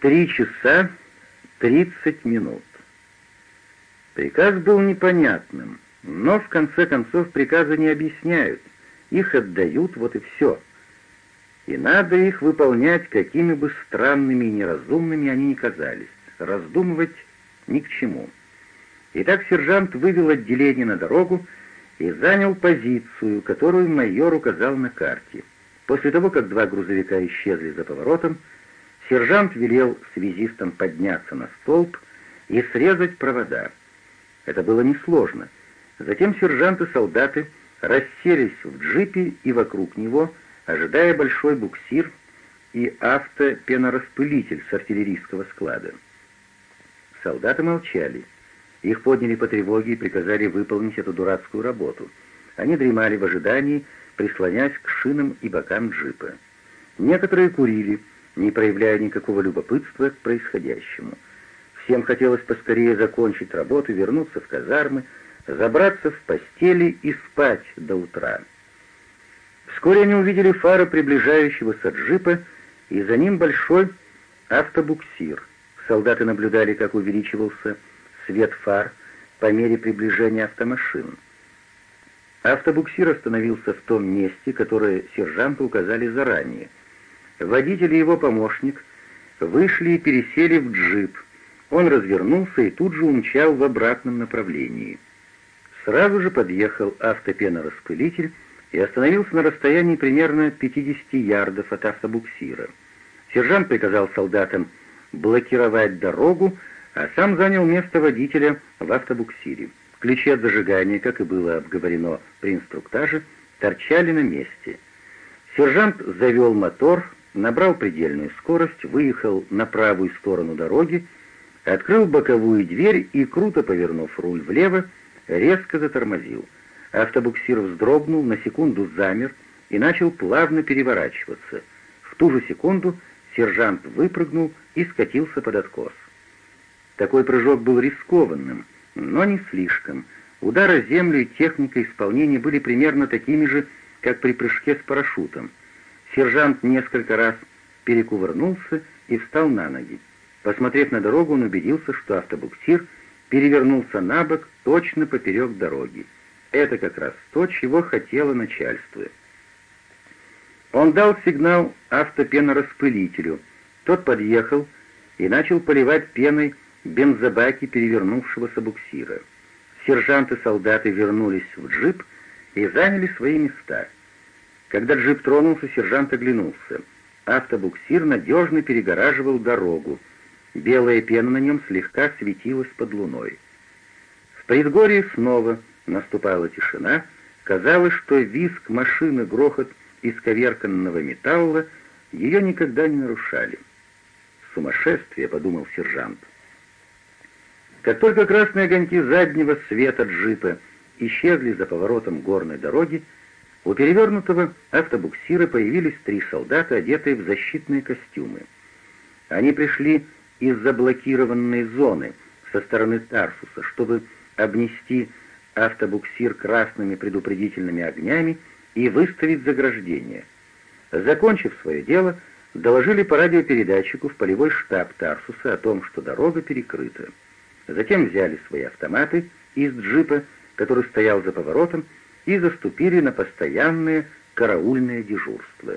Три часа тридцать минут. Приказ был непонятным, но в конце концов приказы не объясняют, их отдают, вот и все. И надо их выполнять, какими бы странными и неразумными они ни казались, раздумывать ни к чему. Итак, сержант вывел отделение на дорогу и занял позицию, которую майор указал на карте. После того, как два грузовика исчезли за поворотом, Сержант велел связистам подняться на столб и срезать провода. Это было несложно. Затем сержант и солдаты расселись в джипе и вокруг него, ожидая большой буксир и автопенораспылитель с артиллерийского склада. Солдаты молчали. Их подняли по тревоге и приказали выполнить эту дурацкую работу. Они дремали в ожидании, прислонясь к шинам и бокам джипа. Некоторые курили — не проявляя никакого любопытства к происходящему. Всем хотелось поскорее закончить работу, вернуться в казармы, забраться в постели и спать до утра. Вскоре они увидели фары приближающегося джипа, и за ним большой автобуксир. Солдаты наблюдали, как увеличивался свет фар по мере приближения автомашин. Автобуксир остановился в том месте, которое сержанты указали заранее — Водитель и его помощник вышли и пересели в джип. Он развернулся и тут же умчал в обратном направлении. Сразу же подъехал автопенораспылитель и остановился на расстоянии примерно 50 ярдов от автобуксира. Сержант приказал солдатам блокировать дорогу, а сам занял место водителя в автобуксире. Ключи от зажигания, как и было обговорено при инструктаже, торчали на месте. Сержант завел мотор, набрал предельную скорость, выехал на правую сторону дороги, открыл боковую дверь и, круто повернув руль влево, резко затормозил. Автобуксир вздрогнул, на секунду замер и начал плавно переворачиваться. В ту же секунду сержант выпрыгнул и скатился под откос. Такой прыжок был рискованным, но не слишком. Удары землю и техника исполнения были примерно такими же, как при прыжке с парашютом — Сержант несколько раз перекувырнулся и встал на ноги. Посмотрев на дорогу, он убедился, что автобуксир перевернулся на бок точно поперек дороги. Это как раз то, чего хотело начальство. Он дал сигнал автопенораспылителю. Тот подъехал и начал поливать пеной бензобаки перевернувшегося буксира. Сержанты-солдаты вернулись в джип и заняли свои места — когда джип тронулся, сержант оглянулся. Автобуксир надежно перегораживал дорогу. Белая пена на нем слегка светилась под луной. В предгорье снова наступала тишина. Казалось, что визг машины, грохот исковерканного металла ее никогда не нарушали. «Сумасшествие», — подумал сержант. Как только красные огоньки заднего света джипа исчезли за поворотом горной дороги, у перевернутого автобуксира появились три солдата, одетые в защитные костюмы. Они пришли из заблокированной зоны со стороны Тарсуса, чтобы обнести автобуксир красными предупредительными огнями и выставить заграждение. Закончив свое дело, доложили по радиопередатчику в полевой штаб Тарсуса о том, что дорога перекрыта. Затем взяли свои автоматы из джипа, который стоял за поворотом, и заступили на постоянные караульные дежурства.